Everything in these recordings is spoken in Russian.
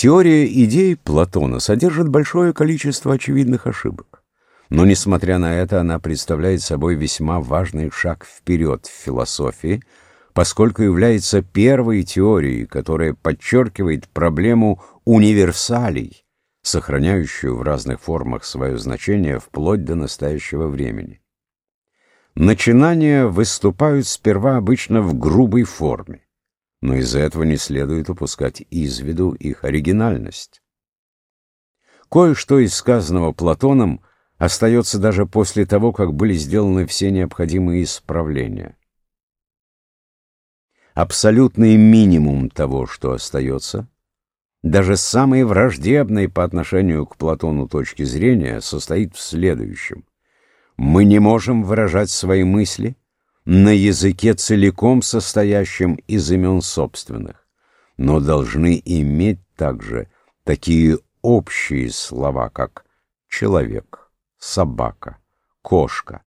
Теория идей Платона содержит большое количество очевидных ошибок. Но, несмотря на это, она представляет собой весьма важный шаг вперед в философии, поскольку является первой теорией, которая подчеркивает проблему универсалей, сохраняющую в разных формах свое значение вплоть до настоящего времени. Начинания выступают сперва обычно в грубой форме, но из-за этого не следует упускать из виду их оригинальность. Кое-что из сказанного Платоном остается даже после того, как были сделаны все необходимые исправления. Абсолютный минимум того, что остается, даже самой враждебной по отношению к Платону точки зрения, состоит в следующем. Мы не можем выражать свои мысли на языке, целиком состоящем из имен собственных, но должны иметь также такие общие слова, как «человек», «собака», «кошка».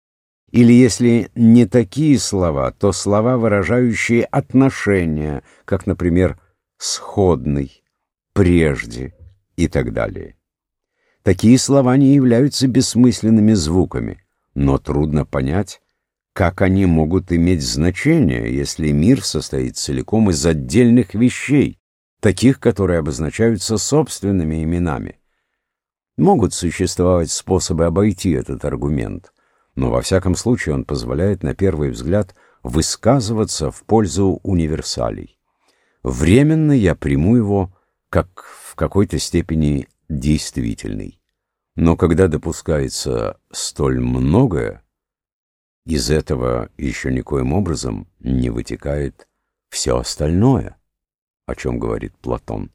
Или если не такие слова, то слова, выражающие отношения, как, например, «сходный», «прежде» и так далее. Такие слова не являются бессмысленными звуками, но трудно понять, как они могут иметь значение, если мир состоит целиком из отдельных вещей, таких, которые обозначаются собственными именами. Могут существовать способы обойти этот аргумент, но во всяком случае он позволяет на первый взгляд высказываться в пользу универсалей. Временно я приму его как в какой-то степени действительный. Но когда допускается столь многое, из этого еще никоим образом не вытекает все остальное, о чем говорит Платон.